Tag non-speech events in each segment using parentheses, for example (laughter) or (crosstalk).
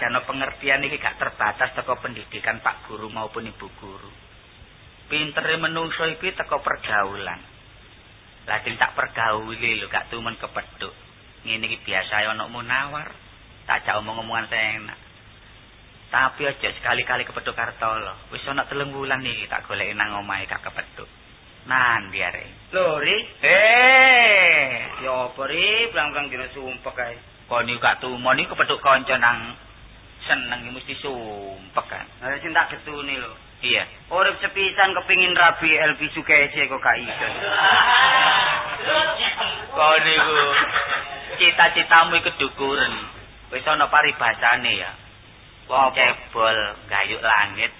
Senajan pengertian iki gak terbatas teko pendidikan Pak Guru maupun Ibu Guru. Pintere menungso iki teko pergaulan. Lah sing tak pergauli lho gak tumen kepethuk. Ngene iki biasa ana munawar. Tak jak omong-omongan enak. Tapi aja sekali-kali kepethuk Kartolo. Wis ana telung wulan iki tak goleki nang omahe gak kepethuk. Nan biare. Lho, Ri. Eh, ya apa Ri, blang-blang dina sumpek kae. Kok niku gak tumon iki kepethuk kanca nang seneng mesti sumpek kan. Lah sing tak getune lho. Iya. Urip sepisan kepingin rabi LP Sukese kok gak iso. Kok niku cita-citamu iku dukuren. Wis ana paribasane ya. wong cebol gayuk langit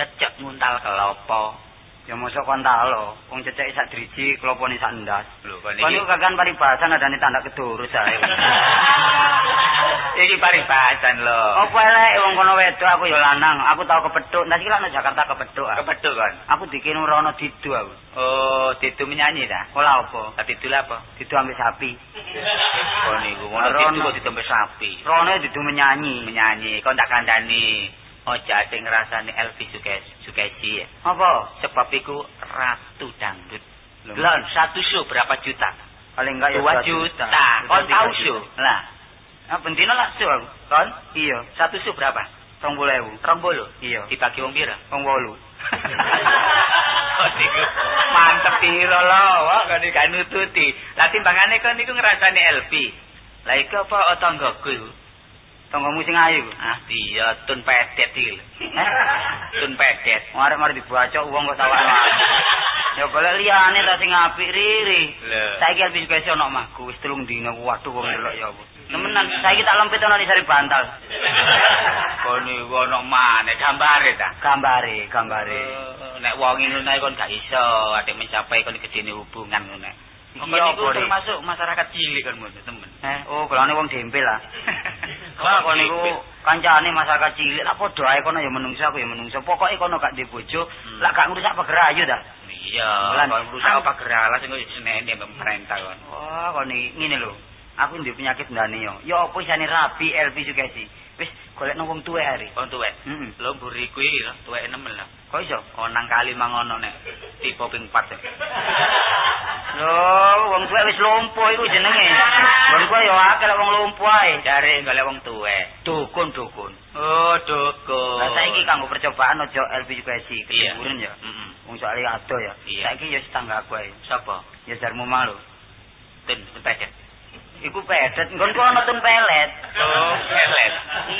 cecek nguntal kelopo ya mosok kontal lo wong cecek sak driji kelopone sak ndas lho kon iki kon kagan paribasan adane tanda kedurus ae. (laughs) Iki paribasan lho. Apa elek? Wong kono wedok aku ya lanang. Aku tau kepethuk. Ndas iki nang Jakarta kepethuk kepethuk kan aku dikene rono didu aku. Oh didu menyanyi ta? Ora apa. Didu apa? Didu ambil sapi. Oh niku ngono ditu kok ditembe sapi. Rone ditu menyanyi, menyanyi. Kok tak kandhani Oja sing ngrasani Elvi Sukesi, ya. Apa? Sebab iku ratu dangdut. Lon, satu show berapa juta? Paling enggak ya 2 juta. Kon tahu show? Lah. Ah bendino lah show aku. Kon? Iya. Satu show berapa? 20.000. 20? Iya. Dibagi wong pira? Wong 8. niku mantep lho kok niku kan nututi lah timbangane kok niku ngrasani LP lah iku apa tanggaku iku tanggamu sing ayu ah iya tun pedet iki tun pedet mari-mari dibaca wong kok sawah ya golek liyane ta sing apik riri saiki juga iso ono maku wis telung dina waduh wong delok ya apa Temenan, saiki tak lempit di sari bantal. Kono ono maneh gambare ta? Gambare, gambare. Uh, nek wong ngono kon gak iso atik mencapai kon gedene hubungan ngono. Iya, niku termasuk masyarakat cilik kan temen. Eh, oh, kelane wong dempel lah. Kon niku kancane masyarakat cilik lah padha ae kono ya menungso aku ya menungso. Pokoke kono gak ndek bojo, hmm. lak gak ngrusak pegerayu ta. Iya, lan ngrusak pegeralah sing jenenge pemerintah kon. Wah, kon ngene lho. aku ndek penyakit ndane yo. Ya apa isane rabi LP juga sih. Wis golek nang wong tuwek are. Wong tuwek. Heeh. Lho mburiku iki lho, tuwek nemen lho. Kok iso? Oh nang kali mangono nek tipe ping 4. (laughs) Lho, wong tuwek wis lumpuh iku jenenge. Wong kuwi yo akeh wong lumpuh ae. Jare golek wong tuwek. Dukun dukun. Oh, dukun. Lah saiki kanggo percobaan aja LP juga sih. Keduren ya. Heeh. Wong soalé ado ya. Saiki yo setangga aku ae. Sapa? Ya jarmu malu. Ten, ten Iku pedet, nggonku ana tun pelet. Oh, pelet.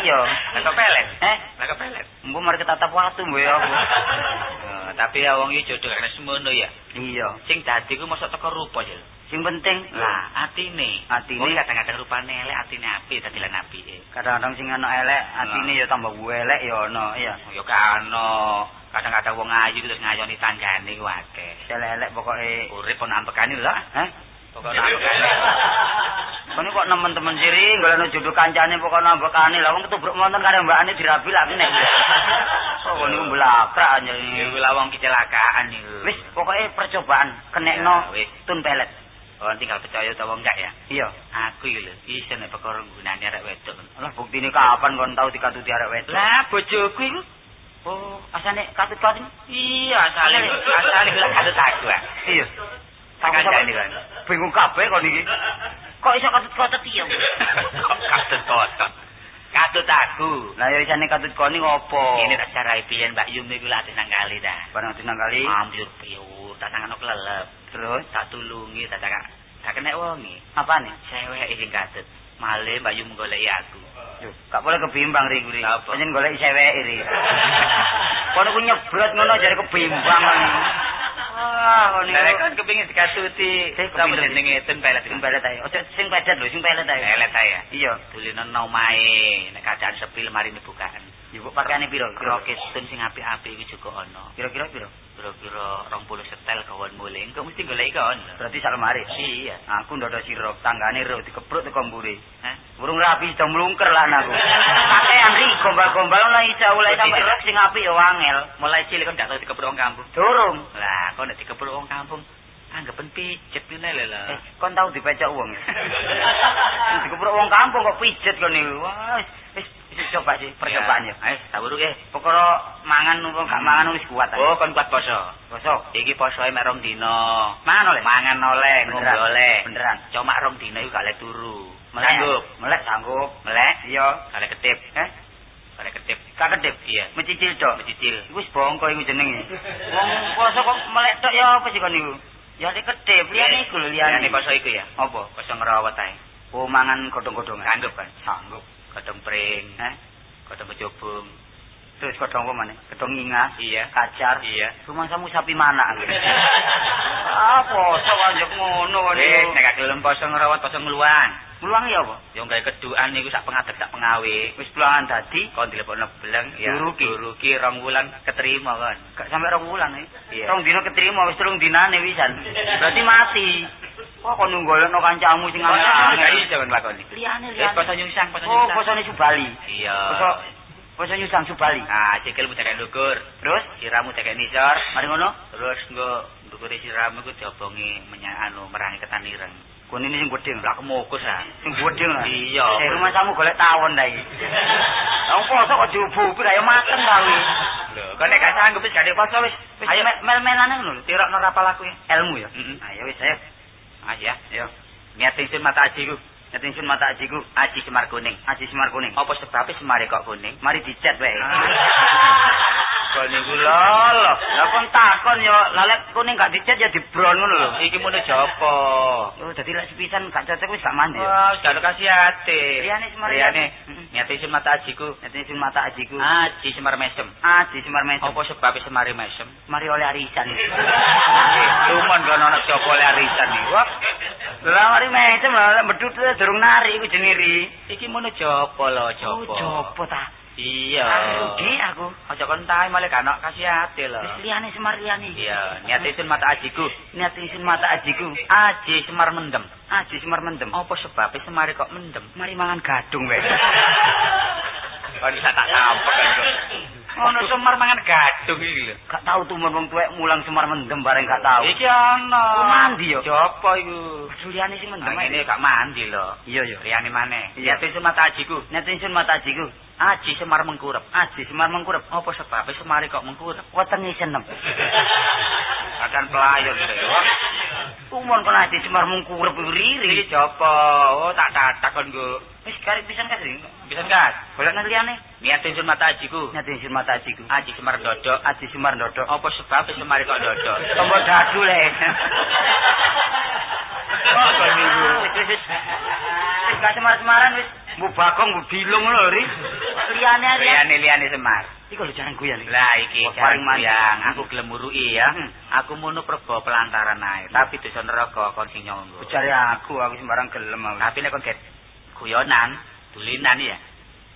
Iya, nek pelet. Eh, nek pelet. Mbok mari ketatap watu mbok ya. Oh, tapi ya wong iki jodoh kene semono ya. Iya. Sing dadi ku mosok teko rupa ya. Sing penting lah atine. Atine oh, kadang-kadang rupane elek, atine apik dadi lan apik. Kadang-kadang sing ana elek, atine ya tambah elek ya ana, iya. Ya kan ana. Kadang-kadang wong ayu terus ngayoni tanggane ku akeh. Elek-elek pokoke urip ana ampekane lho. Hah? Pokoke ampekane. (laughs) Kok nemen-temen siri golekno jodoh kancane pokoke nambekane lah wong ketubruk monten karo mbakane dirabi lak nek. Oh niku blakrak aja iki wong kecelakaan niku. Wis pokoke percobaan kenekno tun pelet. Oh tinggal percaya ta wong enggak ya? Iya, aku iki lho iso nek perkara gunane arek wedok. Lah buktine kapan kon tau dikatuti arek wedok? Lah bojoku iku Oh, asane katut-katut? Iya, asale asale lek katut aku. Iya. Tak kandhani kan. Bingung kabeh kon iki. Kok iso katut-katut iya (laughs) katut-katut katut aku. Lah ya isane katut koni ngopo? Ini tak cara piyen Mbak Yum niku lati nang kali ta. Bareng nang kali? Ambil piur tak tangan kelelep. Terus? Tak tulungi tak tak tak kena wongi apa nih? Cewek iki katut. Male Mbak Yum goleki aku. Yo, gak boleh kebimbang ri guri. Pancen golek cewek iri. (laughs) Kono ku nyebrot ngono jare kebimbang. Wah, ngono. Lah kan kepengin dikasuti. Kamu jenenge ten pelet, ten pelet ae. Ojo sing pedet lho, sing pelet ae. Pelet ae. Iya, dulene nang omahe. Nek kadang sepi lemari ne bukaan. Ibu pakaiane piro? Tun sing apik-apik iki juga ana. Kira-kira piro? Kira-kira 20 setel kawan mulai. Engko mesti golek kon. Berarti sak lemari. Iya. Aku ndodo sira tanggane ro dikepruk teko mburi. Hah? Burung rapi sudah mlungker lah aku. Pakaian ri gombal-gombal ora iso oleh sampe rek sing apik ya wangel. Mulai cilik kan tau dikepruk wong kampung. Durung. Lah, kok nek dikepruk wong kampung anggapan pijet ngene lho lho. Eh, kon tau dipecok wong. (laughs) Dikeprok wong kampung kok pijet kon niku. Wah, wis coba sih percobaan ya. Ayo, tawuru ke. Pokoknya mangan apa gak mangan wis kuat. Oh, kon kuat poso. Poso. Iki posoe mek rong dina. Mangan oleh. Mangan oleh, ngombe oleh. Beneran. Cuma rong dina iku gak le turu. Melek. Sanggup. Melek sanggup. Melek? Iya. Gak ketip. Eh, Gak ketip. gak kedip. Iya. Mencicil tok. Mencicil. Iku wis bongko iku jenenge. Wong poso kok melek tok ya apa sih kon niku? Ya lek kedip, liyane iku lho liyane. Liyane poso iku ya. Apa? Poso ngerawat ae. Oh, mangan godhong-godhongan. Sanggup kan? Sanggup. Godhong pring, Eh, godhong kecubung. terus godhong apa maneh? Godhong ingas, Iya. kacar. Iya. Rumah samu sapi mana? poso anjek ngono Wis niku. nek gak gelem poso ngerawat poso ngluang. Mulang ya apa? Yo gawe kedukan niku sak pengadeg sak pengawe. Wis pulangan dadi Kon dilepokno beleng ya. Duruki. Duruki rong wulan keterima kon. gak sampe rong wulan eh. Iya. Rong dino keterima wis telung dinane wisan. Berarti mati. Kok kon nunggolno kancamu sing Gak angel-angel. iso kon lakoni. Liyane Wis liyane. poso nyungsang, poso Oh, nyungsang. posone Subali. Iya. Poso nyusang Subali. Ah, sikilmu cekek ndukur. Terus Siramu cekek nisor. mari ngono, Terus nggo ndukure siramu iku diobongi menyang anu merangi ketan ireng. kon ini sing gedhe. Lah kemokus ah. Sing gedhe ngono. Iya. Eh rumah samu golek tawon ta iki. Lah poso kok diubu-ubu ayo mateng ta kuwi. Lho, kok nek gak sanggup wis gak poso wis. Ayo mel- mel-melane ngono lho. tirokno rapal aku ya. Ilmu ya. Ayo wis ayo. Ayo ya. Ayo. Niat ingsun mata ajiku. Nyeting sun mata ajiku. Aji semar kuning. Aji semar kuning. Apa sebabnya semare kok kuning? Mari dicet wae. (laughs) Kok niku lolo. Lah kon takon yo, lalek kuning gak dicet ya dibron ngono lho. Iki mune jopo. Oh, dadi lek sepisan gak cocok wis gak mandi. ya. Wah, wis gak ada kasih ate. Liyane semar. Heeh. Niat ingsun mata ajiku. Nyeting sun mata ajiku. Aji semar mesem. Aji semar mesem. Apa sebabnya semare mesem? Mari oleh arisan. Lumon kan ana jopo le arisan iki. Wah, Lah mari mesem lah medhut durung nari iku jeniri. iki mune jopo lho, Oh, jopo. jopo ta. Iya. Rugi aku. Aja kon tae malah gak ana kasih ate lho. Wis liyane semar liyane. Iya, niat ingsun mata ajiku. Niat sun mata ajiku. Aji semar mendem. Aji semar mendem. Apa sebabnya semare kok mendem? Mari mangan gadung wae. (laughs) Kon bisa tak tampek kan. Ono semar mangan gadung iki lho. Gak tau tumon wong tuwek mulang semar mendem bareng gak tau. Iki ana. Mandi yo. Jopo iku? Juliane sing mendem. Ini gak mandi lho. Iya iya. Liyane maneh. Niat ingsun mata ajiku. Niat sun mata ajiku. Aji semar mengkurep. Aji semar mengkurep. Apa sebabnya semare kok mengkurep? Wetenge senem. (laughs) Akan pelayon lho. Tumon kon aji semar mengkurep riri. Iki jopo? Oh, tak tatak kon nggo. Wis karek pisan kasih. Bisa gas. Golek nang liyane. Niat ingsun mata ajiku. Niat sun mata ajiku. Aji semar dodok. Aji semar ndodok. Apa sebabnya semare kok dodok? Tombol dadu le. Oh, (laughs) kok niku? Wis wis wis. Wis gak semar-semaran wis. Mbok bakong mbok bilung ngono lho, Ri. Liyane liyane. Liyane-liyane semar. Iki lho jarang guyan iki. Lah iki Wah, paling paling mandi. yang aku gelem muruki ya. Hmm. Aku munu prebo pelantaran ae, tapi dosa neraka kon sing nyonggo. Bujare aku, aku sembarang gelem aku. Tapi nek kon get guyonan, dulinan ya.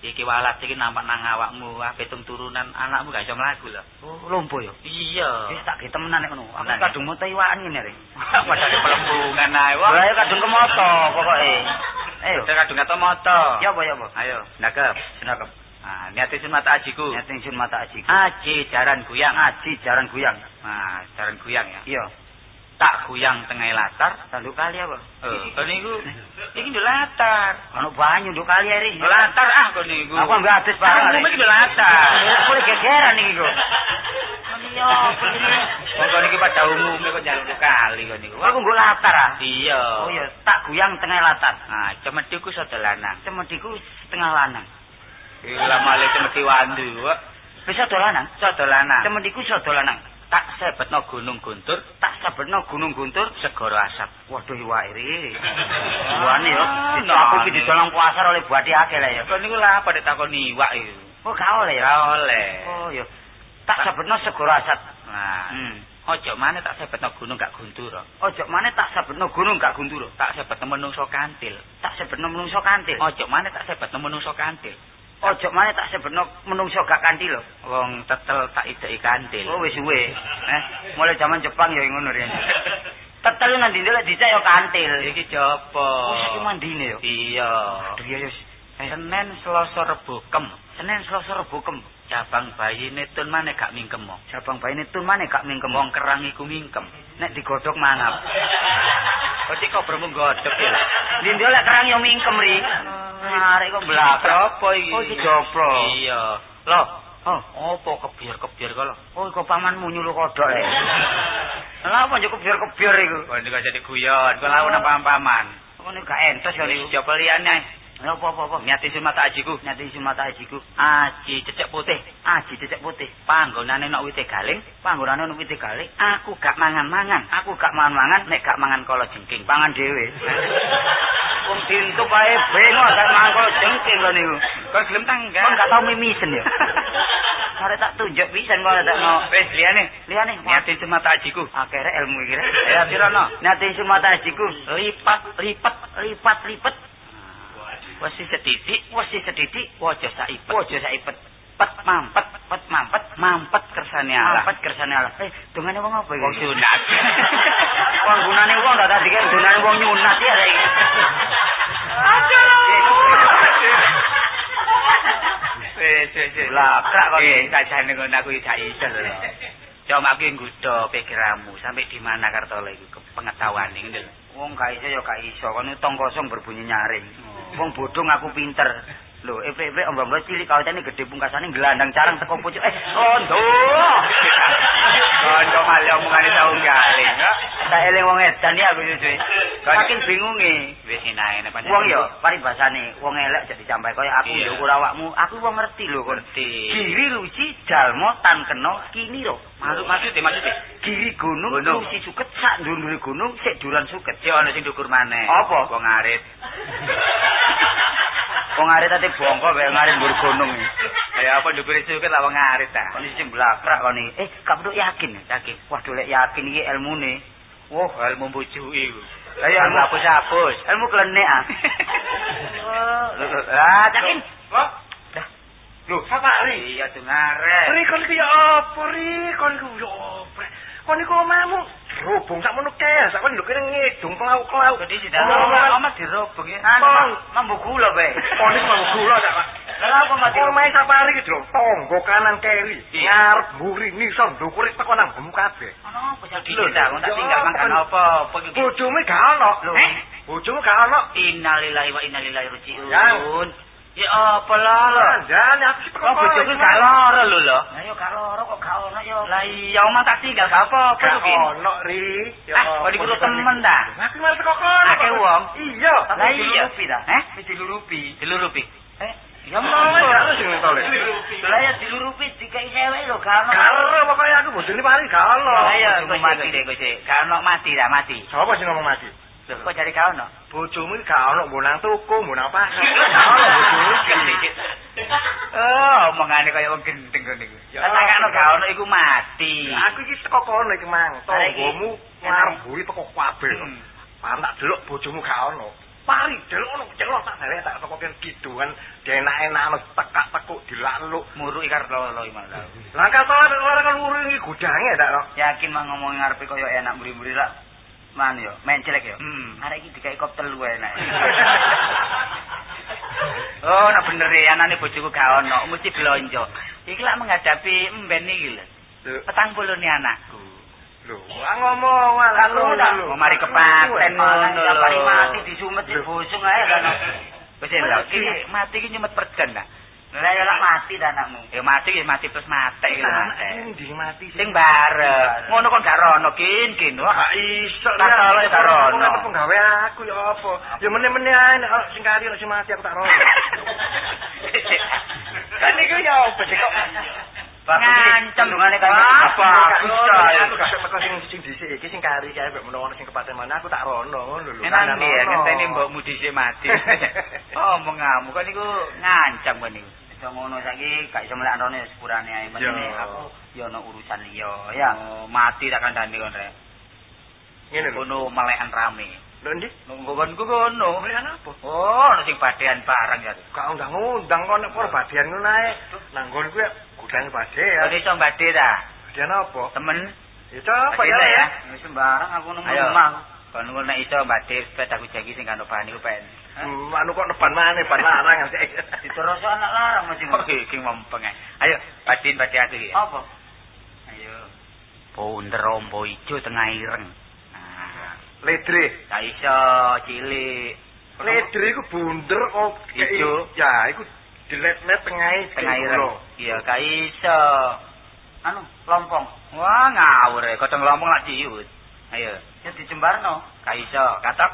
Iki walat iki nampak nang awakmu, ah pitung turunan anakmu gak iso mlaku lho. Oh, lompo yo. Iya. Wis tak ge temenan nek ngono. Aku kadung moto iwakan ngene, Ri. (laughs) Padahal pelembungan ae Wah, wah. ayo kadung kemoto pokoke. Ayo. Kita kadung kata moto. Ya apa ya apa? Ayo, nakep. Senakep. Nah, niat isun mata ajiku. Niat ingsun mata ajiku. Aji jaran guyang. Aji jaran guyang. Nah, jaran guyang ya. Iya. Tak guyang tengah latar. Tanduk kali apa? Eh, kon niku iki nduk latar. Ono banyu nduk kali Ri. Latar ah kon niku. Aku ambil adus barang. Kamu iki nduk latar. Aku lagi gegeran iki kok. Iya, begini. Wong kon iki pada umume kok njaluk kali kon niku. Aku nggo latar ah. Iya. Oh iya, tak guyang tengah latar. Nah, cemediku sodo lanang. Cemediku setengah lanang. Gila male cemedi wandu. kok. Wis sodo lanang. Sodo lanang. Cemediku sodo lanang. Tak sebetno gunung guntur, Tak sabetno gunung guntur. segoro asap. Waduh iwake ri. Buane yo. no. Aku iki didolong pasar oleh buati akeh lah ya. Kon niku lah pada takon iwak iku. Oh, gak oleh ya. Oleh. Oh iya. Tak sabetno segoro asat. Nah, Hmm. ojo maneh tak sebetno gunung gak guntur. Ojo maneh tak sabetno gunung gak guntur. Tak sebetno menungso kantil. Tak sabetno menungso kantil. Ojo maneh tak sebetno menungso kantil. Ojo maneh tak sabetno menungso gak kantil lho. Wong tetel tak ideki kantil. Oh wis suwe. Eh, mulai zaman Jepang ya ngono riyen. Tetel nang ndi lek dicek ya kantil. Iki jopo? Oh, saiki mandine yo. Iya. Aduh ya wis. Senin Selasa Rebo Kem. Senin Selasa Rebo Kem. Cabang bayine tun maneh gak mingkem. Cabang bayine tun maneh gak mingkem. Wong kerang iku mingkem. Nek digodhog mangap. (laughs) Sik kok bermu godhog ya. Lindho (laughs) lek kerang yo mingkem ri. Arek kok blak apa iki? Oh iki joplo. Iya. Loh, Oh, apa kebiar-kebiar kok lho? oh kok pamanmu nyuluh kodhok le. (laughs) Lah apa njok kebiar-kebiar iku? Kok ndek jadi guyon, kok lawan paman-paman. Kok nek gak entes kali iku. Coba liyane. Apa apa apa. Nyati sumata ajiku. Nyati sumata ajiku. Aji cecek putih. Aji cecek putih. Panggonane nok wite galing. Panggonane ono wite galing. Aku gak mangan-mangan. Aku gak mangan-mangan nek gak mangan kala jengking. Pangan dhewe. (laughs) Wong dintuk ae bengok gak mangan kala jengking lho niku. Kok gelem tangga? Kok gak tau mimisen ya. (laughs) Arek tak tunjuk pisan kok tak no. Wis liyane. Liyane Nyati sumata ajiku. akhirnya ilmu iki. Ya pirono? Nyati sumata ajiku. Lipat, lipat, Lipat lipet. Wis setitik, Wes sedidik. waja saipet. Ojo saipet. Pet mampet, pet mampet, mampet kersane Allah. mampet kersane Allah. Eh, dongane wong apa iki? Wong sunat. (laughs) Wong gunane wong gak tadi kan gunane wong nyunat ya rek. Wis, wis, wis. Labrak kok Eh, iki. sajane ngono aku gak iso lho. Cuma aku nggodho pikiranmu sampai di mana Kartola iku pengetahuan iki lho. Wong gak iso ya gak iso, kan tong kosong berbunyi nyaring. Wong bodho aku pinter. Lho, epe-epe ombang cilik kawitane gede pungkasane gelandang carang teko pucuk. Eh, rondo. Kondo kali omongane tau galing. Tak eling wong edan ya aku suwe. Saking bingunge. Wis enak pancen. Wong ya paribasane wong elek jadi sampai kaya aku Iya. ndukur awakmu, aku wong ngerti lho kon. Giri luci jalma tan kena kini ro. Maksud maksudnya maksudnya. Giri gunung, Gunung. luci suket sak ndure gunung sik duran suket. Cek ana sing dukur maneh. Apa? Wong arit. (laughs) Wong arep ate bongko bae ngarep mbur gunung. Ya apa dukur suket lah wong arit ta. Kon iki blakrak kon iki. Eh, gak perlu yakin. Yakin. Waduh lek yakin iki ilmune. Wah, ilmu bujuki iku. Lah ya ilmu hapus-hapus. Ilmu klenek ah. (laughs) Oh, Ah, yakin. Wah, Dah. lho, ri? Iya dengarek. Ri kon iki ya apa ri? Kon iku ya apa? Kon iku omamu rubung sak mono kae, sak lho kene ngedung pelauk-pelauk. Disi dah. Omongan- Oma dirobong ya. Mambu gula bae. Kon iku mau gula Pak. Lah apa mati? Omahe sapa ri iki, Dro? Tonggo kanan keri. Ngarep mburi nisor ndukur teko nang bemu kabeh. Ono apa? Lho, tak tinggal makan apa? Apa iki? Bojomu gak ono. Bojomu gak ono. Innalillahi wa inna ilaihi raji'un. Ya apa lah? Jangan aku iki Kok bojoku gak lara lho lho. Lah yo gak loro kok gak ono yo. Lah iya omah tak tinggal gak apa-apa Gak lho Kin. ono ri. Ya Ah, kok dikuru temen ta? Aku malah teko kono. Akeh wong. Iya. Lah iya. dilurupi ta? Eh? Dilurupi. Dilurupi. Eh, Ya mau ya sing tole. lah ya dilurupi dikai cewek lho gak ono. Karo pokoknya aku bojone paling gak ono. Lah iya kok mati deh kok sih. Gak ono mati dah mati. Sapa sing ngomong mati? Lho kok cari gak ono? Bojomu iki gak ono mbok nang toko, mbok nang pasar. Gak ono bojomu iki. Oh, omongane kaya wong gendeng. Ya. Tak takno gak ono iku mati. Aku iki teko kono iki mang. Lah iki. Tonggomu ngarep buri teko kabeh. Hmm. Paham tak delok bojomu gak ono. Pari delok ono celok tak derek tak teko kene kiduan dienak-enak tekak tekuk dilaluk. Muruki karo lolo iki malah. Langkah salah ora kan nguru iki gudange tak. Yakin mah ngomong ngarepe kaya enak mburi-mburi lah. Man yo, menclek yo. Hmm. Arek iki dikai kop telu enak. (laughs) Oh, nak bener ya anane bojoku gak ono, mesti blonjo. Iki lak menghadapi emben iki lho. Lho, Petang puluh anakku. lho, wah ngomong lu dah Mau mari kepaten ngono lho. Mari mati disumet di bosong ae kan. Wis lho, iki mati iki nyumet perjan ta. Lah ya mati dah anakmu. Ya mati ya mati plus mati iki lho. Anak mati. Sing bareng. Ngono kon gak rono kin kin. Wah, Gak iso Tak salah, tak rono. Aku penggawe aku ya apa? Ya meneh-meneh ae nek sing kari ono sing mati aku tak rono. (laughs) Kan iku ya apa sih kok? Ngancem dongane kan. Apa? Aku gak teko sing sing dhisik iki sing kari kae mek menawa sing kepaten mana aku tak rono ngono lho. Enak ya, ngenteni mbokmu dhisik mati. (laughs) Oh, mengamu kan niku ngancam kan niku. Iso ngono saiki gak iso melek antone sepurane ae Ya. meneh aku ya ono urusan liya ya. Oh, mati tak kandhani kon rek. Ngene. Kono melekan rame. Lho ndi? Nunggu konku kono. Melihat apa? Oh, ono sing badean barang ya. Gak undang-undang kok nek perbadian ngono ae. Nanggon kuwi gudang badean. Kok iso bade ta? Badean apa? Temen Ya coba Badean ya. ya. Sembarang aku nemu Ayo. omah. Kon ngono nek iso badhe sepedaku jagi sing kanu bahan iku pen. Hmm, anu kok neban maneh ban larang (laughs) sik. Diterus anak larang mesti. Oh, iki mempeng. Ayo, badin badhe aku iki. Apa? Ayo. Ponder ombo ijo tengah ireng. Nah, Ledre. gak iso cilik. Ledre iku bunder kok Ijo. Ya, iku dilet-let tengahe tengah ireng. Iya, gak iso. Anu, lompong. Wah, ngawur e, kodong lompong lak ciut. Ayo, Ya dijembarno. gak iso. Katok.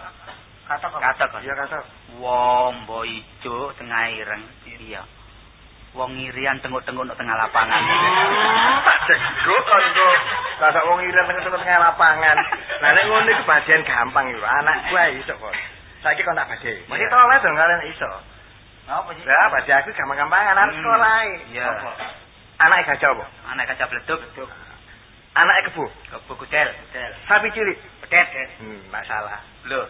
Kata kok. Katok. Iya kata. Wombo ijo tengah ireng. Iya. Wong irian tenguk-tenguk nang tengah lapangan. Tak kok iku. Kata wong iran tengah tengah lapangan. Lah nek ngono iku bagian gampang iku. Anak gua iso kok. Saiki kok tak badhe. Mesti Iya. tolong dong kalian iso. Apa sih? Lah badhe aku gampang-gampangan anak Hmm. sekolah. Iya. Apa? Anak gajah apa? Anak kaca bleduk. Anak kebo. Kebu kudel. Kudel. Sapi cilik. Pedet. Hmm, masalah. Lho.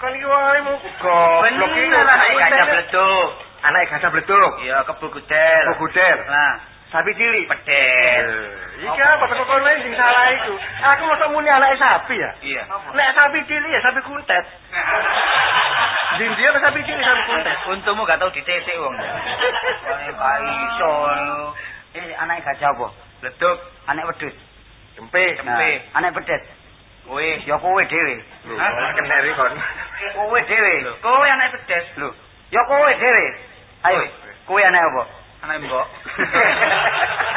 Kan iki wae mau goblok iki kaca bleduk. Anak gajah bleduk. Iya, kebu kudel. Kebo gudel. Nah, Sapi cilik. pedet. Eh, Iki apa teko kono sing salah iku? Aku mosok muni anake sapi ya. Iya. Nek sapi cilik ya sapi kuntet. (laughs) Dindi apa sapi cilik sapi kuntet? Untungmu gak tau ditetik wong. Gak iso. Eh, anak gajah apa? Bleduk. Anak wedhus. Cempe. Cempe. Nah, anak pedet. Wis. Ya kowe dhewe. Keneri kon. Kowe dhewe. Kowe anak pedes. Lho, ya kowe dhewe. Ayo, kowe anak apa? Anak mbok. (laughs)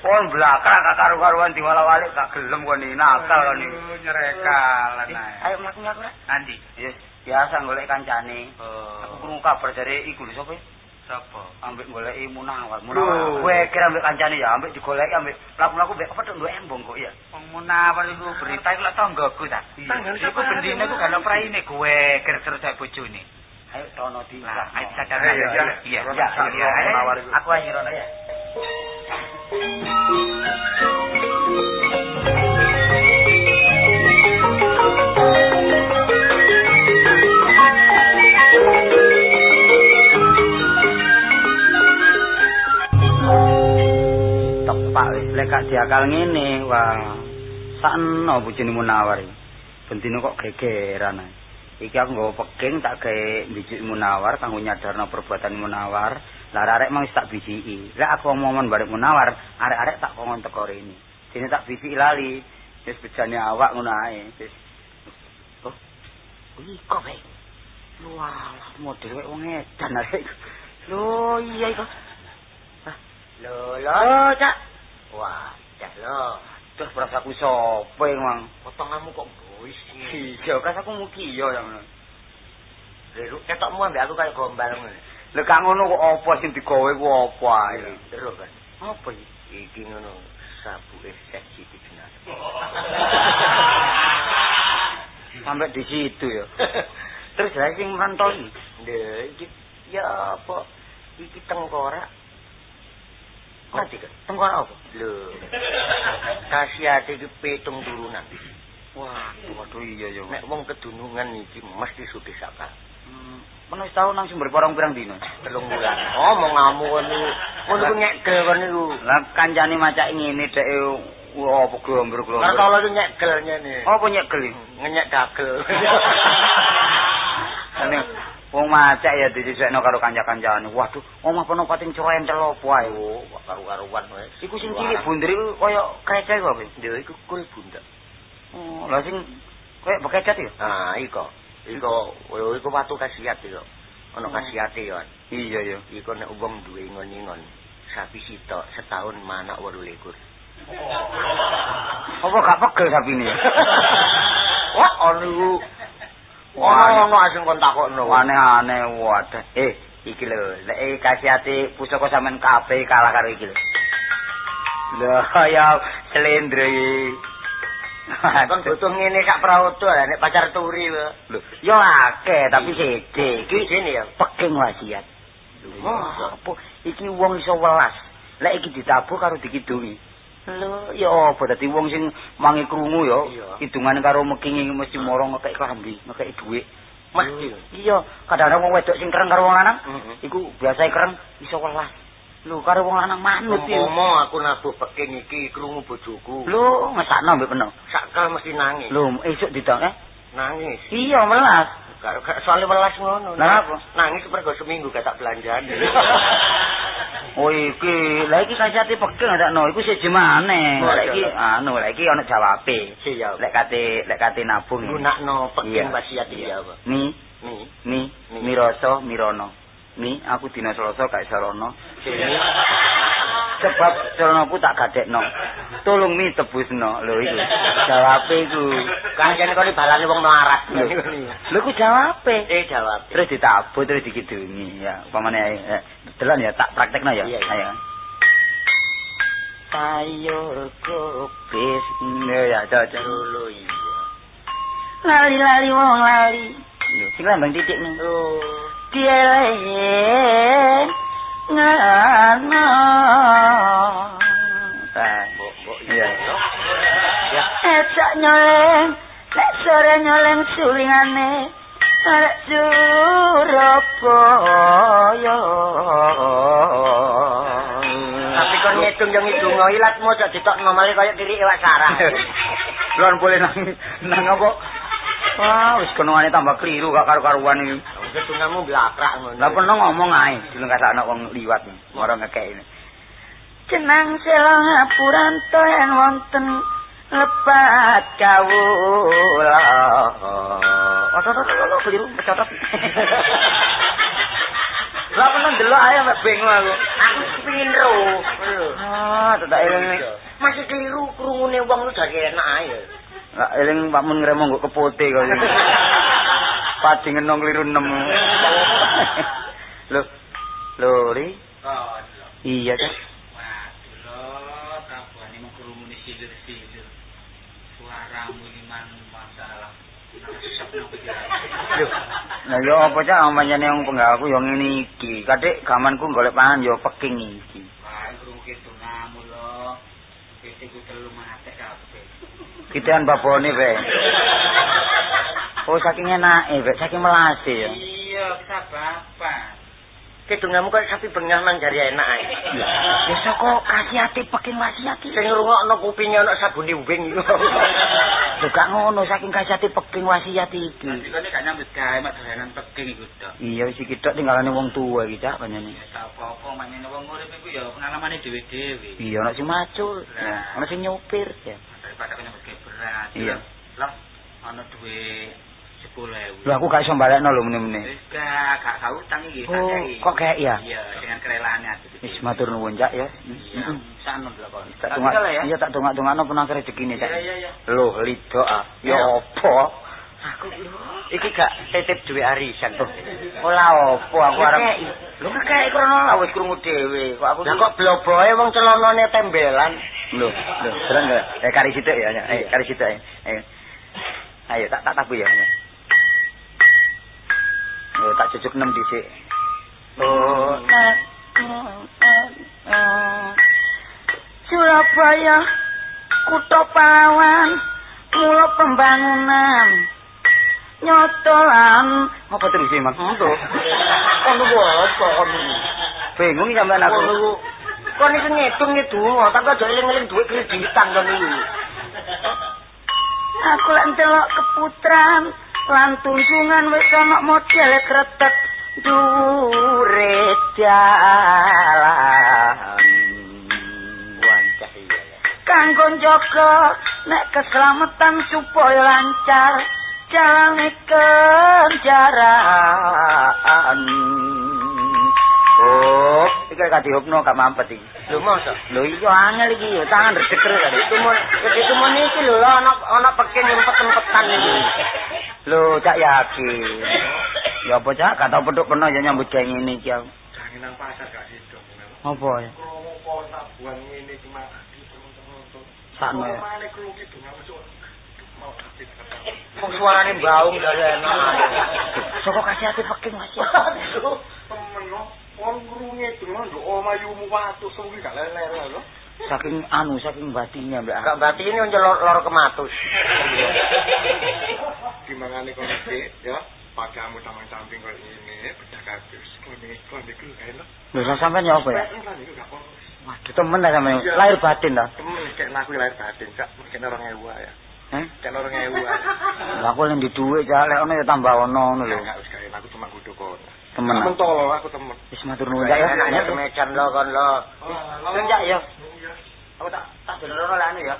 Pon blakar gak karu-karuan diwala-walik gak gelem kon iki nakal kon iki. Nyerekalan Eh, Ayo mlaku-mlaku rek. Nanti. Yes, biasa golek kancane. Aku Oh. krungu kabar dari iku lho sapa? Sapa? Ambek goleki Munawar. Munawar. Kowe kira ambek kancane ya, ambek digoleki ambek mlaku-mlaku mbek apa nduk embong kok ya. Wong munawar iku berita iku lak tanggaku ta. Tanggane Iku sapa? bendine iku gak ono praine ker terus sak bojone. Ayo tono di. Ayo sadar. Iya, iya. Aku rono ya. Lek gak diakal ngene, wah. Sakno bojone Munawar iki. Bentine kok gegeran. Iki aku nggawa peking tak gawe bijuk Munawar kanggo nyadarno perbuatan Munawar. Lah arek wis tak bijiki. Lek aku ngomong balik Munawar, arek-arek tak kongkon teko rene. Dene tak bijiki lali. Wis bejane awak ngono ae. Wis. Oh. Iko bae. Wah, model kok wong edan arek. Lho, iya iko. Lho, lho, Cak. Wah, Cak lho. Duh, perasaku sopo mang. Potonganmu kok bois Iya, kas aku mugi iya ya ngono. Lho, ketokmu ambek aku kaya gombal ngono. Lha kang ngono kok apa sing digawe ku apa ae? Terus kan. Apa iki? Ngono sabuke sensitif (laughs) Sampai di situ ya. (laughs) Terus lha sing. Lho, iki ya apa? Iki tengkorak. Ngerti kan? Tengkorak apa? Lho. Kasiate iki pitung turunan. Wah, waduh iya ya. Nek wong kedunungan iki mesti sugih sakal. Hmm, Penuh tahun nang sumber parang pirang dino. Telung bulan. Oh, mau ngamuk kon niku. Ngono ku nyekel kon niku. Lah kancane macak ngene dek wah apa glomber-glomber. Kartolo ku nyekel nyene. Apa nyekel iki? Ngenyek dagel. (laughs) Ane wong macak ya disisekno karo kanca-kancane. Waduh, omah penuh pating cerentel apa ae. Karu-karuan wis. Iku sing cilik bunder iku kaya krecek kok. Lho iku kul bundak. Oh, lah sing kaya bekecat ya? Ah, iko. Iko, lho iku watu kasiat iku. Ana Oh. kasiate yo. Iya ya. Iku nek wong duwe ngon-ngon sapi sitok setahun manak 28. Apa gak pegel sapine? (laughs) Wah, ono Wah, Ono asing kon takokno. aneh-aneh wadah. Eh, iki lho, lek iki kasihati pusaka sampean kabeh kalah karo iki lho. Lah ya slendro iki. Kon butuh ngene sak prauto nek pacar turi lho. Lho, ya akeh tapi sithik. Iki sini ya. peking wasiat. Wah, apa iki wong iso welas. Lek iki ditabuh karo dikidungi. Lho, ya apa dadi wong sing mangi krungu ya, hidungane karo mekingi mesti moro ngekek klambi, ngekek dhuwit. Mesti. Iya, kadang-kadang wong wedok sing kereng karo wong lanang, iku biasa kereng iso welas. Lho, karo wong lanang manut iki. Ngomong aku nabuh peking iki krungu bojoku. Lho, ngesakno mbek peno. Sakal mesti nangis. Lho, esuk didong eh Nangis. Iya, melas. Soalnya melas ngono. Lah apa? Nangis mergo seminggu gak tak belanjani. (laughs) Oh iki, lha iki kasate peking ndakno, iku sik jemane. Oh, Lha iki iya. anu, lha iki ana jawabe. Siap. Lek kate lek kate nabung. Gunakno peking Iya. wasiat iya apa? Ni, Nih. ni, Ni. mirasa, mirono. Ni, aku dina Selasa gak isa rono. Sebab celanaku tak gadekno. Tolong mi tebusno. Lho iku. Jawabe iku. Kanjane kok balane wong melarat. Lho lho iku jawabe. Eh jawab. Terus ditabut terus dikidungi ya. Upamane ae. eh, Delon ya tak praktekno ya. Ayo. Sayur kopis. Ya, cocok. Lho iya. Lali-lali wong lali. Lho, sing lambang titik nih. Oh. Dielen Ecak nyoleng, nek sore nyoleng sulingane, arek Surabaya. Tapi kon ngitung yo ngitung ilat mojo ditokno malah kaya diri iwak sarah. Lan boleh nang nang apa? Wah, wis kenongane tambah keliru gak karo-karuan iki. Ketungamu blakrak ngono. Lah pernah ngomong ae, dilengkasakno wong liwat ora ngekeki. Cenang sela ngapuran toyan wonten lepat kawula. To to to keliru kecotot. (laughs) Lah pernah delok ae mek bingung aku. Aku kepengin ro. Ah, tak eling. Masih keliru krungune wong lu dari enak ae. Lah eling Pak Mun ngremo nggo kepote kok. (laughs) Padi ngenong keliru 6. Lho. Lho, Ri. Iya, Cak. Waduh lo, tabuhane mung krungune silir-silir. Suaramu iki man masalah. Lah yo apa cak ampanyane wong penggaweku yo ngene iki. Kadek gamanku golek pangan yo peking iki. Wae krungu telu kabeh. Kitean babone pe. (laughs) Oh saking enake pe, saking melase ya. Iya, kita bapak. Kedungamu kok sapi bengah nang jari enak ae. Ya saka kasihate peking wasiati. Sing ngrungokno kupinge ana sabune wing iku. (laughs) Lho gak ngono saking kasihate peking wasiat iki. Kene gak nyambut gawe mak dolanan peking iku tok. Iya wis iki tok tinggalane wong tuwa iki cak panjene. Ya tak apa-apa manyene wong urip iku ya pengalamane dhewe-dhewe. Iya ana sing macul, ana sing nyopir ya. Daripada kena gawe berat. Iya. Lah, ana duwe 10.000. Lho aku gak iso balekno lho meneh-meneh. Wis gak gak gak utang iki, tak Oh, kei. kok kayak ya? Iya, dengan kerelaane aku. Wis matur nuwun cak ya. Iya, sanu dilakoni. Tak Tak tungak, tinggal ya. iya tak tungak-tungakno penang rezekine Iya, cak. iya, iya. Loh, lido ah. Ya Iya. apa? Aku lho, iki gak titip duwe arisan to. Ora apa aku arep. Lho kakek krono lah wis krungu dhewe. Kok aku Lah kok bloboe wong celanane tembelan. Lho, lho, terang enggak? Eh kari sithik ya. ya. Eh kari sithik. eh. Ayo. Ayo tak tak tabu ya. Yo tak cucuk 6 dhisik. Oh. Surabaya kutha pahlawan mula pembangunan. Nyotolan. Apa terus sih Mas? Untuk Ono apa? Ono. bingung sampean aku. Ono kon iki ngitung ngidungo, tapi aja eling-eling duit kreditan kon iki. Aku lek ndelok keputran lan tunjungan wis ana model kretek dure dalan. Wancah iya ya. Kanggo njaga nek keselamatan supaya lancar jalane kendaraan. Oh, iki gak dihupno gak mampet iki. Lho mosok. Lho iya angel iki yo tangan redeker kali. Itu mon, itu mon iki lho ana ana pekin empet-empetan iki. (laughs) Lho cak yakin. Ya apa cak gak tau peduk pernah ya nyambut gawe ngene iki aku. Jangan nang pasar gak sido. Apa ya? Kromo kok tabuhan ngene iki mah di temen-temen. Sakno ya. Mane krungu iki dunga mesuk. Mau hati Wong suarane baung (laughs) dari enak. Soko kasih hati peking Mas. Temen lo. Wong krungu dunga nduk omayumu watu suwi gak lele lho. Saking anu saking batinnya mbak. Gak berarti ini untuk lor, lor kematus. Gimana kau nanti ya? Padamu taman samping kau ini bedak habis. Kau ini kau ini kau enak. Lho saya sampean ya. Waduh temen lah sampean. Lahir batin lah. Temen kayak laku lahir batin kak. Mungkin orang ewa ya. Eh? Kan orang ewu. Lah aku lek duwe cak lek ono ya tambah ono ngono lho. Enggak wis kaya aku cuma kudu kon. Temen. Temen tolo aku temen. Wis matur nuwun ya. Enaknya ke Medan lo kon lo. Lho cak ya. Aku tak tak delok lek anu ya.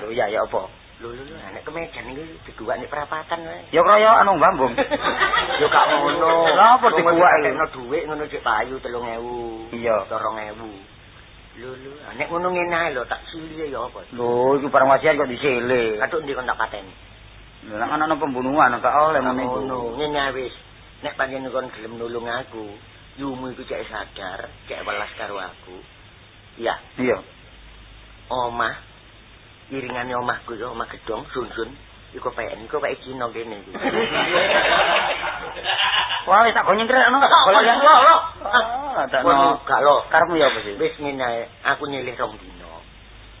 Lho iya ya apa? Lho lho nek ke Medan iki diguwak nek perapatan wae. Ya kaya anu Bambung. (laughs) Yo gak ngono. Lah apa diguwak? Nek dhuwit ngono cek payu 3000. Iya. 2000. Lho lho, nek ngono ngene lho tak sili ya apa? Lho iki barang wasiat kok disele. Katuk ndi kon tak pateni. Lho nek ana pembunuhan gak oleh ngono iku. ngono. Ngene wis. Nek panjenengan kon gelem nulung aku, yumu iku cek sadar, cek welas karo aku. Iya, Iya. omah iringane omahku ya omah gedong sunsun iku PN iku pae Cina kene iku. (laughs) Wah, wis tak gonyen krek anu. Golek yang lo lo. Ah, tak no. gak lo. Karepmu ya apa sih? Wis ngene aku nyilih rong dino.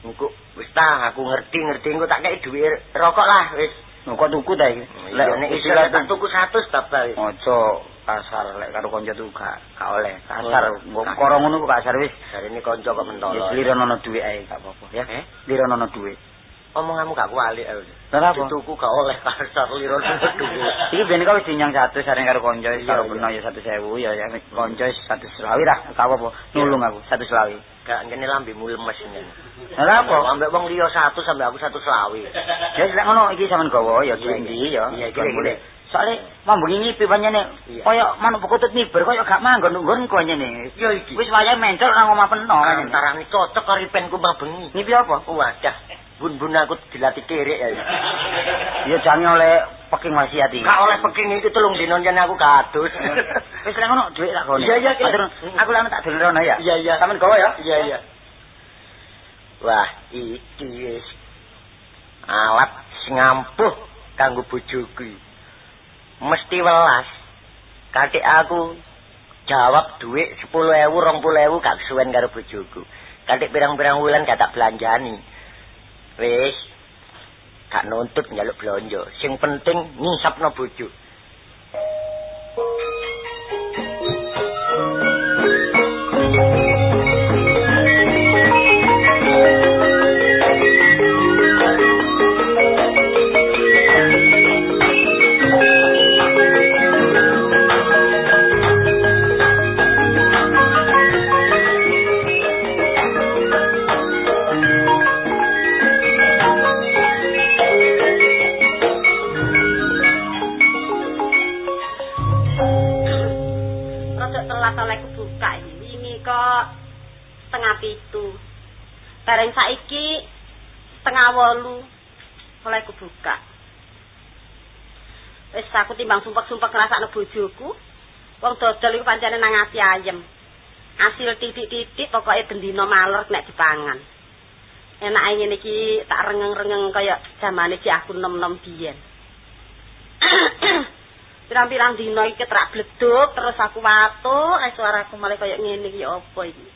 Engko wis ta aku ngerti-ngerti engko tak kei dhuwit rokok lah wis. Kok tuku ta iki? Lek nek iso istilah tuku 100 bapak. Ojo kasar lek karo kanca tuku gak gak oleh. Kasar Oh, mbok gak. karo ngono kok kasar wis. Jarine kanca kok mentolo. liron ana dhuwit ae gak apa-apa ya. Eh? Liron ana dhuwit. Omonganmu gak kualik ae. Lah apa? Dituku gak oleh kasar liron. (laughs) Iki ben kok wis dinyang 100 sareng karo kanca Iya, karo beno ya 100.000 ya ya kanca 120 lah gak apa-apa. Nulung aku 120. Gak ngene lambemu lemes ngene. Lah apa? Ambek wong liya 100 sampe aku 120. Ya lek ngono iki sampean gawa ya duwe ndi ya. iya, boleh. iya. Soale ngipi pancene Iya. kaya manuk bekutut miber kaya gak manggon nggon konyene. Ya iki. Wis wayahe mencol nang omah peno. Antarane cocok karo ripenku mbah bengi. Ngipi apa? Wadah, bun-bun aku dilatih kirik ya. (laughs) Ya jange oleh peking wasiat iki. Gak oleh peking itu telung dino jan aku kadus. (laughs) Wis lek ngono dhuwit tak gone. Iya, iya, Aku lan tak dolen ya. Iya, iya. Sampeyan gawa ya. Iya, iya. Wah, iki wis alat sing ampuh kanggo bojoku. Mesti welas. Katik aku jawab duit 10.000 20.000 gak kesuwen karo bojoku. Katik pirang-pirang wulan gak tak belanjani. Wis gak nuntut njaluk blonjo. Sing penting ngisapno bojo. Bareng saiki setengah wolu olehku buka. Wis aku timbang sumpek-sumpek ngrasakno bojoku. Wong dodol iku pancene nang ati ayem. Hasil titik-titik pokoke bendina maler nek dipangan. Enake ngene iki tak rengeng-rengeng kaya zamane si aku nom-nom biyen. (coughs) Pirang-pirang dina iki ketrak bleduk terus aku watuk, eh suaraku malah kaya ngene iki apa iki.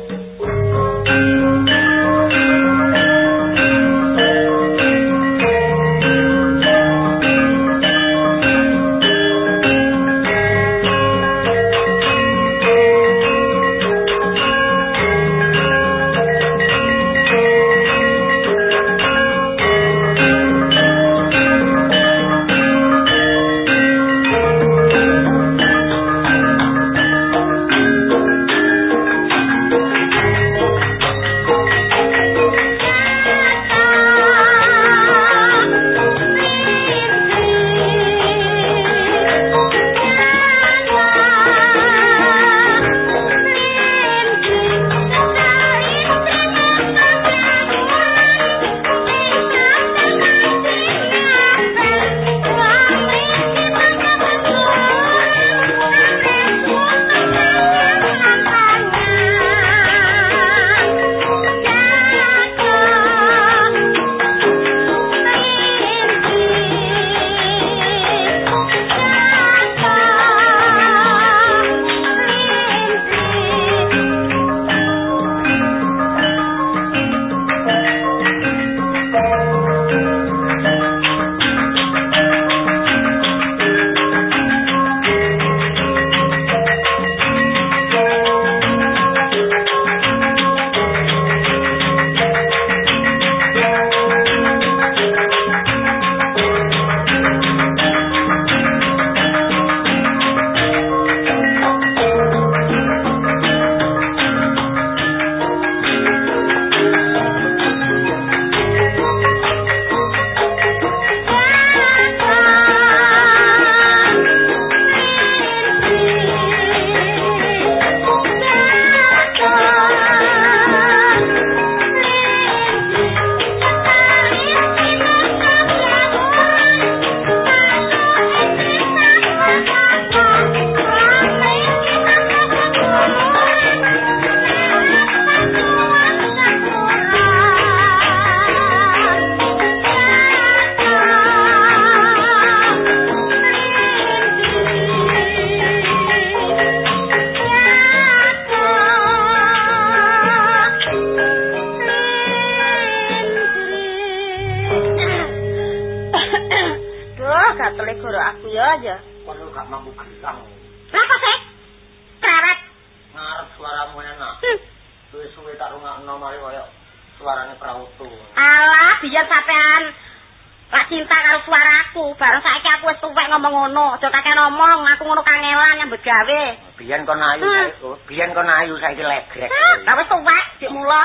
ngomong ngono. Aja kakek ngomong, aku ngono kangelan nyambut gawe. Biyen kon ayu Hmm. oh, Biyen kon ayu saiki legrek. Lah wis tuwek dik mula.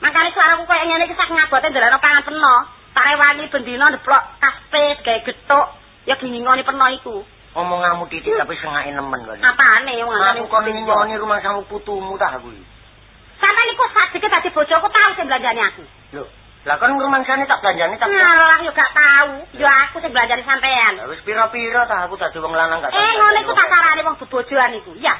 Makane suaraku koyo ngene iki sak ngabote ndelokno pangan peno. Pare wangi bendina ndeplok kaspe gawe gethuk. Ya gingingoni peno iku. Omonganmu titik tapi sengake nemen kon. Apane wong Aku kon nyoni rumah samu putumu tak aku. iki. Sampeyan iku sadike dadi bojoku tau sing belanjani aku. Lho, lah kon rumangsane tak belanjani tak. Ngalah yo gak tau. Yo aku sing belanjani sampean. Lah wis pira-pira ta aku dadi wong lanang gak. Eh ngono iku tak carane wong bebojoan iku. Ya,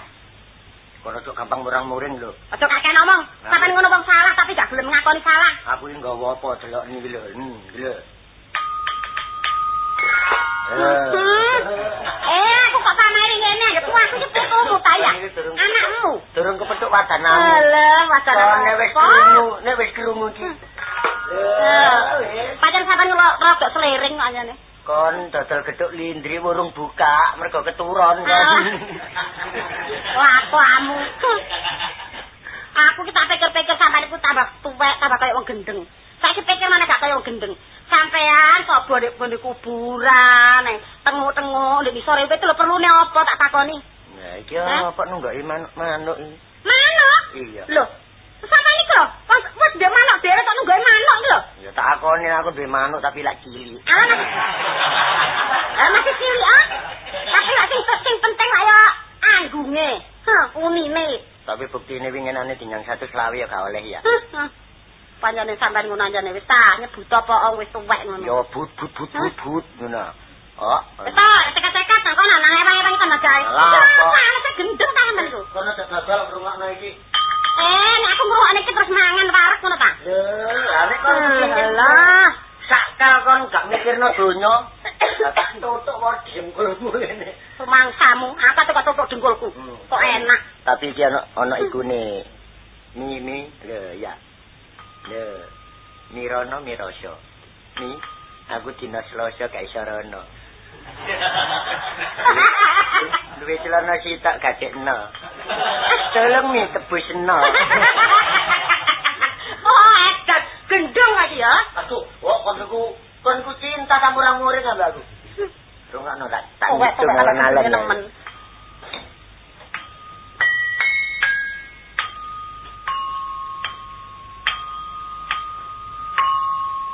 Kono cok gampang murang-muring lho. aja kakek ngomong. Sampeyan ngono wong salah tapi gak gelem ngakoni salah. Aku iki nggawa apa delok niki lho. Hmm, lho. Hmm. Eh, aku kok pameri ngene, ya tuh aku iki putumu ta ya. Anakmu. Durung kepethuk wadanamu. Alah, wacana. Kon nek wis krungu, nek wis krungu iki. Pancen sampean ngelok rodok selering kok anyane. Kon dodol geduk lindri urung buka, mergo keturon Ah. kan. Wah, kamu. Aku ki tak pikir-pikir sampean iku tambah tuwek, tambah kaya wong gendeng. Saiki pikir mana gak kaya wong gendeng. Sampean kok bonek kuburan, eh, tenguk-tenguk di sore itu lho perlune apa tak takoni. Ya iki apa nunggoki manuk iki. Manuk? Iya. Lho, sampean iki lho, wis wis ndek manuk dhewe kok nunggoki manuk iki lho. Ya tak akoni aku duwe manuk tapi lak cilik. Ah, masih, ah, masih cilik ah. Tapi lak sing sing penting lah ya anggunge. Hah, unine. Tapi buktine winginane dinyang 120 ya gak oleh ya. Hah. Panjane sampean ngono anjane wis ta nyebut apa wis tuwek ngono. Ya but but but but but ngono. Oh. Eta tekat-tekat nang kono nang ewang-ewang tambah gawe. Lah, apa? Ana gendeng ta sampean iku. Kono dak gagal ngrungokno iki. Eh, nek aku ngrungokne iki terus mangan warak ngono ta. Ya, nek kon Lah, sakal kon gak mikirno donya. Tak tutuk wae dengkulmu ngene. rumangsamu, apa tuh kok tutuk dengkulku. Hmm. Kok enak. Tapi iki ana ana ikune. Mi mi lho ya. Lho. Mirono mirosyo. Mi aku dina Selasa gak iso rono. (laughs) Duwe celana sitak gadekno. Tolong mi tebusno. (laughs) oh, edat gendeng lagi ya. Aduh, kok konku konku cinta sama orang murid ambek aku. Rungokno tak tak Oh, alon-alon. nemen.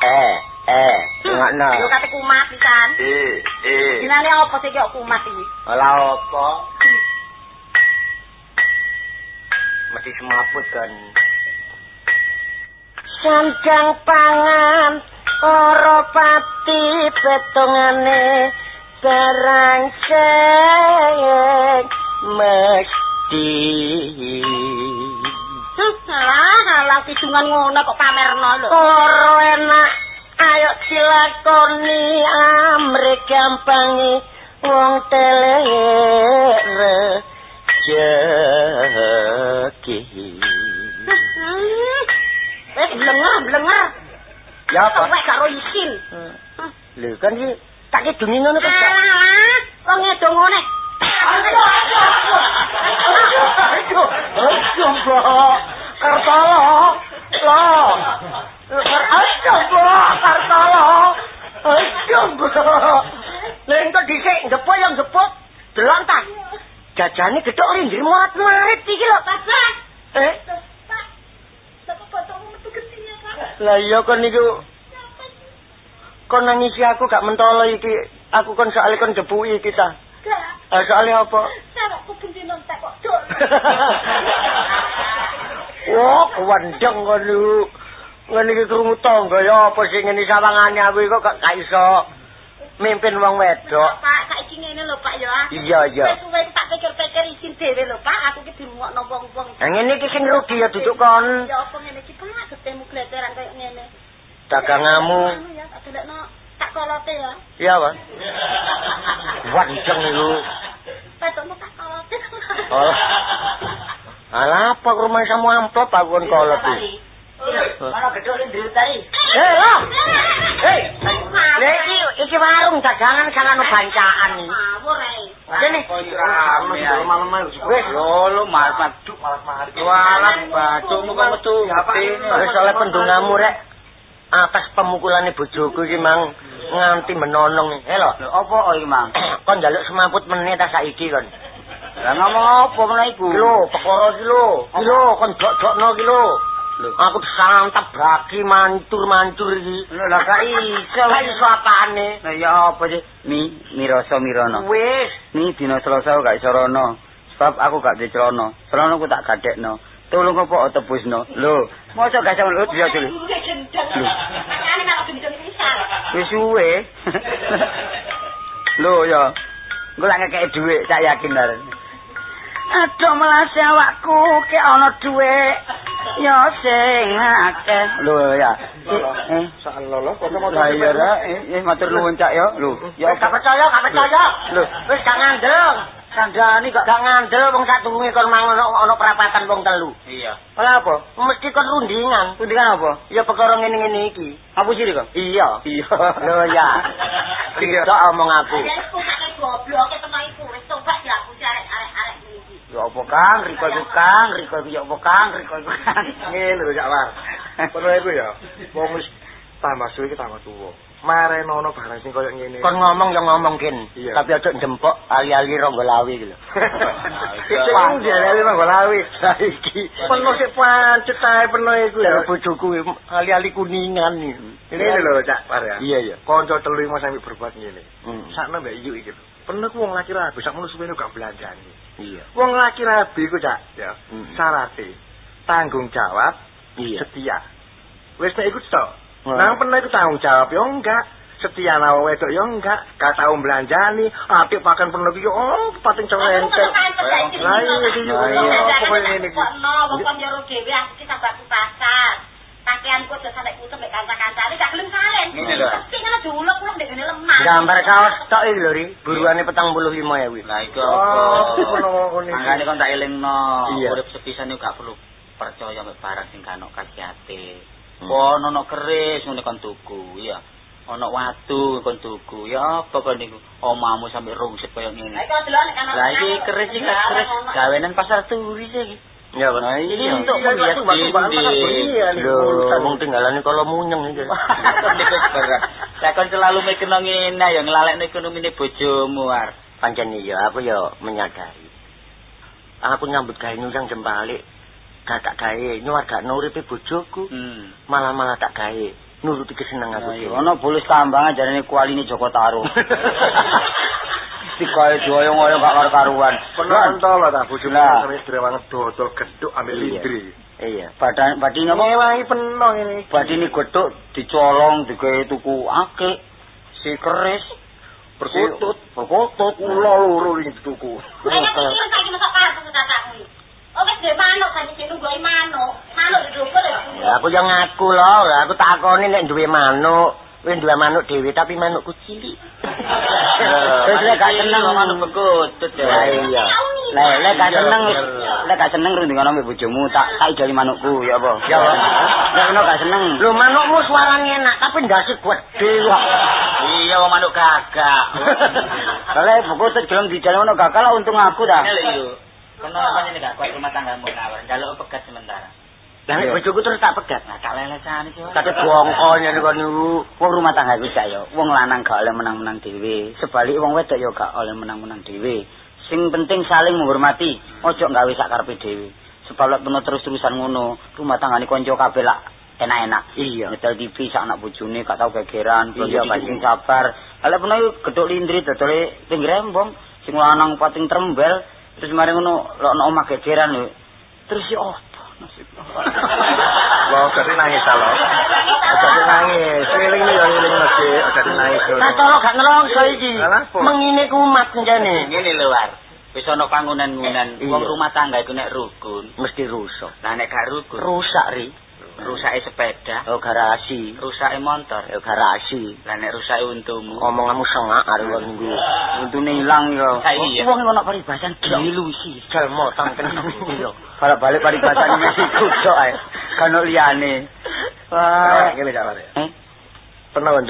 Eh, eh, rungokno. Eh, eh. Dinane apa sih kok kumat iki? Ola apa? Mesti semaput kan. Sanjang pangan ora pati betongane barang sing mesti. Alah, alah kidungan ngono kok pamerno lho. Ora enak ayo dilakoni amre gampangi wong telere jeki. Hmm. Wis blenger, blenger. Ya apa? Wek karo isin. Lho kan iki tak kidungi ngono. Alah, wong edo ngene. Aduh, aduh, Mbok. Kartolo. Loh. Aduh, Mbok, Kartolo. Mbok. Dhisik yang ta? Jajane gedhok lindir muat marit iki lho, Bapak. Eh? Lah iya kon niku kon nangisi aku gak mentolo iki. Aku kon soalnya kon jebuki kita. Ah, soalnya apa? Sarapku bendino tak kok dol. (laughs) Wah, kewandeng kon niku. Ngene iki krungu tangga ya apa sing ngene sawangane aku kok gak iso mimpin wong wedok. Pak, saiki ngene lho, Pak ya. Iya, iya. Wis tak pikir-pikir isin dhewe lho, Pak. Aku ki dirungokno wong-wong. Nah, ngene iki sing rugi ya duduk kon. Ya apa ngene iki, Pak? Ketemu gleteran kaya ngene. Dagangamu. Ya, tak delokno tak kolote ya. Iya, Pak. Wandeng niku. Petokno tak kolote. Oh. Alah, apa rumah samu amplop aku kon kolot iki. Mana gedhe ndrit tadi? Eh, lah. Hei, lha iki iki iki warung dagangan kan anu bancaan iki. Ngawur ae. Kene. malam-malam wis lho mas maduk malas mari walah bacokmu kok metu Wis oleh pendungamu rek. Atas pemukulane bojoku iki mang nganti menonong. Eh lho, apa kok iki mang kon njaluk semaput meneh ta saiki kon. lah ngomong apa meneh iku Lho, perkara iki lho. Iki lho kon dok-dokno iki lho. Aku santap braki mancur-mancur iki. lah gak iso Lah iso apane? Lah ya apa sih? Mi, mirasa mirana. Wis. Ni dina Selasa gak iso rono. Sebab aku gak duwe celana. Celanaku tak gadekno. Tolong apa tebusno. Lho, mosok gak iso lho dia dulu. Wis suwe. Lho ya. Engko lak ngekek dhuwit, tak yakin arep. Aduh melas awakku ke ana dhuwit. Ya sing akeh. Lho ya. Eh, Salolo, kok mau Lah iya ra, eh, matur nuwun cak ya. Lho, ya Wis gak percaya, gak percaya. Lho. wis gak ngandel. kandhani kok Gak ngandel wong sadurunge kon mang ono ono perapatan wong telu. Iya. Ora apa? Mesti kon rundingan. Kundikan apa? Ya perkara ngene-ngene iki. Apa sih kok? Iya. Iya. Lho ya. Iya. Tidak omong aku. Aku kakek goblok tenan iku wis arek-arek iki. Ya apa Kang? Riko iku Kang, Riko iku ya apa Kang? Riko iku Kang. ngene lho Cak War. Perlu iku ya. Wong wis tambah suwe iki tambah tuwa. Mareno ono barang sing koyo ngene. Kon ngomong ya ngomong kin. Iya. Tapi aja njempok ali-ali ronggo lawi iki lho. (laughs) Sing dialeli nang golawi saiki. Penuh sik pancet ae penuh iku ya. Ya bojoku ali-ali kuningan iki. Ngene lho Cak War ya. Iya iya. Kanca telu iki sampe berbuat ngene. Hmm. Sakno mbak Yu iki lho. Ku wong laki rabi, sak ngono suwene gak belanjani. Iya. Wong laki rabi ku Cak, ya. Hmm. Syarate tanggung jawab, Iya. setia. Wis nek iku tok. Nang pernah itu tanggung jawab yo enggak. Setia nawa wedok yo enggak. Gak tau belanjani, apik pakan pernah yo oh pating cewek ente. Lah iya iki yo pokoke ngene iki. Kono wong kon jero dhewe aku ki tambah pasar. Pakaianku aja sampe kutuk mek kanca-kancane gak gelem salen. Ngene lho. Sing ana juluk kuwi ndek ngene lemah. Gambar kaos tok iki lho Ri. Buruane 45 ya wi. Lah iku apa? ngene. Mangkane kon tak elingno, Iya. urip sepisan iku gak perlu percaya mek barang sing kano kasiate. Hmm. Kon ono keris ngene kon tuku, ya. Ono watu kon tuku, ya apa kon niku? Omamu sampe rungsit koyo ngene. ana. Lah iki keris iki keris gawenan pasar turi iki. Ya Nah, kan. iya. Untuk melihat Dinding. dinding. Lho, wong tinggalane kalau munyeng iki. Niku berat. Lah kon selalu mikirno ngene ya nglalekno ekonomine bojomu war. Pancen iya, aku ya menyadari. Aku nyambut gawe nyungsang jembalik. Gak tak gawe nyuwarga nuripe bojoku. Hmm. Malah-malah tak gawe nuruti kesenengan aku. Dhewe. ono bulus tambang jarane kualine Joko Tarung. (laughs) Dikae doyong-oyong gak karo-karuan. Pernah entol lah bojomu Lah. sampe drewang dodol geduk ambil Iya. lindri. Iya. Badan badine apa? Ngewangi penuh ini. Badine gedhuk dicolong digawe tuku akeh. Si keris Perkutut. perkutut. Ulo loro iki tuku. Nek iki saiki mesok kartu kakakmu. Oh wis dhe manuk saiki sing nunggu manuk. Manuk di dhuwur lho. Ya aku yang ngaku loh, lah aku takoni nek duwe manuk, kowe duwe manuk dhewe tapi manukku cilik. (laughs) Terus lek gak seneng kok perkutut ya. Lah iya. Lek lek gak seneng wis lek gak seneng rundingan ambek bojomu tak tak idoli manukku ya apa? Ya, Pak. Lek gak seneng. Lho manukmu suarane enak tapi ndase gede kok. Iya wong manuk gagak. Kalau perkutut gelem dijaluk ono gagak lah untung aku dah. Lho, kono namanya gak kuat rumah tanggamu nawar. Jaluk pegat sementara. Lah nek bojoku terus tak pegat. Nah, tak lelesan iki. Kate (laughs) bongko nyene kon niku. Wong rumah tangga iku cak yo, wong lanang gak oleh menang-menang dhewe. Sebalik wong wedok yo gak oleh menang-menang dhewe. Sing penting saling menghormati, ojo gawe sak karepe dhewe. Sebab lek terus-terusan ngono, rumah tanggane kanca kabeh lak enak-enak. Iya. Nyetel TV sak anak bojone gak tau gegeran, Iya, pancing sabar. Lah penuh iku gedhuk lindri dodole pinggir rembong, sing lanang pating trembel, terus mari ngono lek ana omah gegeran lho. Terus yo Wah, jadi nangis ta lho. Jadi nangis. Eling yo eling mesti jadi nangis. Tak tolong gak ngelongso iki. Mengine kumat njane. Ngene lho, War. Wis ana pangunan-ngunan Iya. wong rumah tangga iku nek rukun. Mesti rusak. Lah nek gak rukun, Rusak ri. Rusake sepeda, Oh garasi. rusake motor. Oh garasi. Lah nek rusake untumu, Omonganmu sengak arep kon niku. Untune ilang yo. Wong ngono paribasan gilu sih. Jalmo tangken (laughs) yo. Kalau balik paribasan mesti kucok ae. Kan liyane. Wah, ngene Mare. eh Pernah kan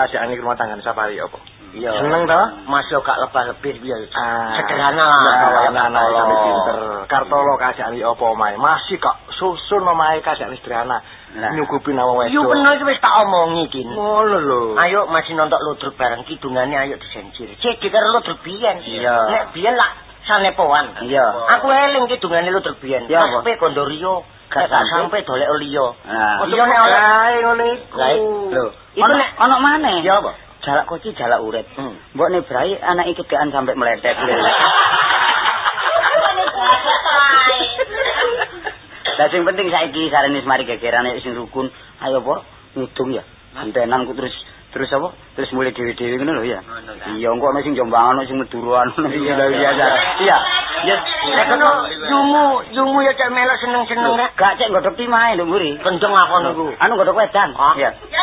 delok kasihane rumah tangga safari apa? Iya. Seneng to? Mas yo gak lebah-lebih piye. Ah. Sederhana lah. anak sampe pinter. Kartolo kasihane apa omahe? Masih kok susun omahe kasihane sederhana. Lah. Nyukupi nama wedok. Yo bener iki wis tak omongi kin. Ngono lho. Ayo masih nonton ludruk bareng kidungane ayo disensir. Cek karo ludruk biyen. Iya. Nek biyen lah sanepoan. Iya. Aku eling kidungane ludruk biyen. Iya, pe Kondorio. Gak sampe dolek liya. Nah. Iya nek oleh Ae ngono iku. Lah, Lho, Iku ono nek- ono maneh. Ya apa? Jalak koci jalak urip. Hmm. Mbok ne brai anak iki kean sampai meletet. (laughs) Lah sing penting saiki sarene wis mari gegeran sing rukun. Ayo apa? Ngidung ya. Antenan ku terus terus apa? Terus mulai dhewe-dhewe ngono lho ya. Ngono. Iya, engko ana sing jombangan ana sing meduruan. Iya, biasa. Iya. Ya, Nek kono jumu, jumu ya cek melok seneng-seneng rek. gak cek godhok timae lho, Mburi. Kenceng aku niku. Anu godhok wedan. Iya. Ya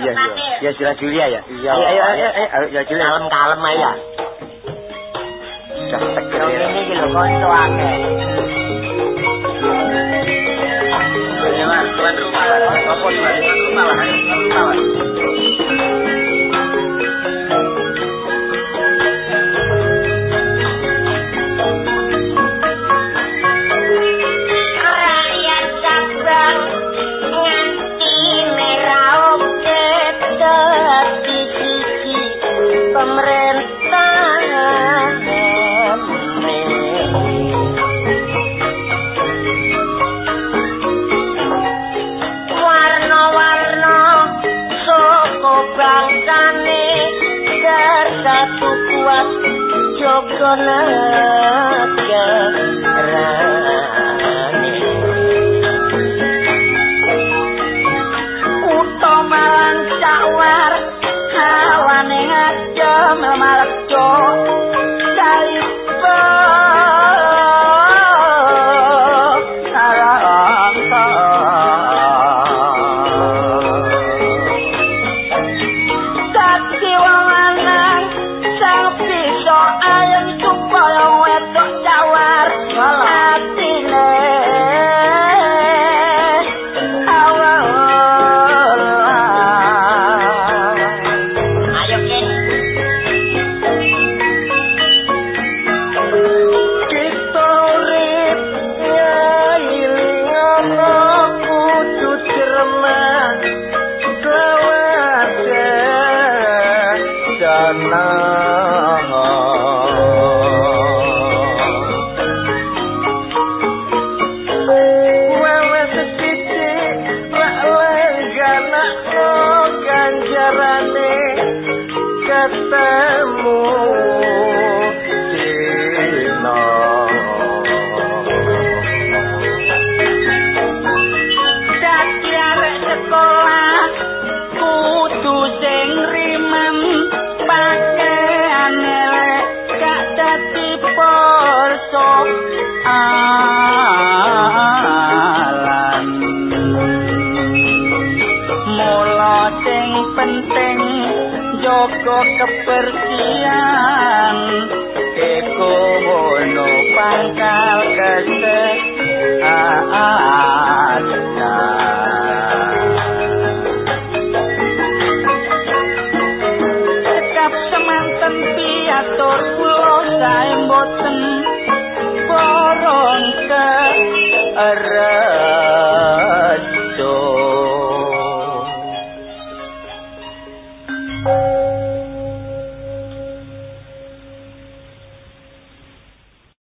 Iya, iya. Ya Sila Julia ya. Iya. Ayo ayo ya Julia. Kalem-kalem ae ya. Ya. iki lho kanca akeh. Ya, Mas, tuan rumah. Apa tuan rumah tuan rumah